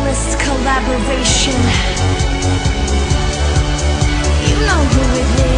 finest collaboration. You know who it is.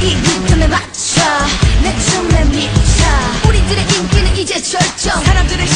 이 리듬에 맞춰. 내 춤에 미쳐. 우리들의 인기는 이제 절정. 사람들의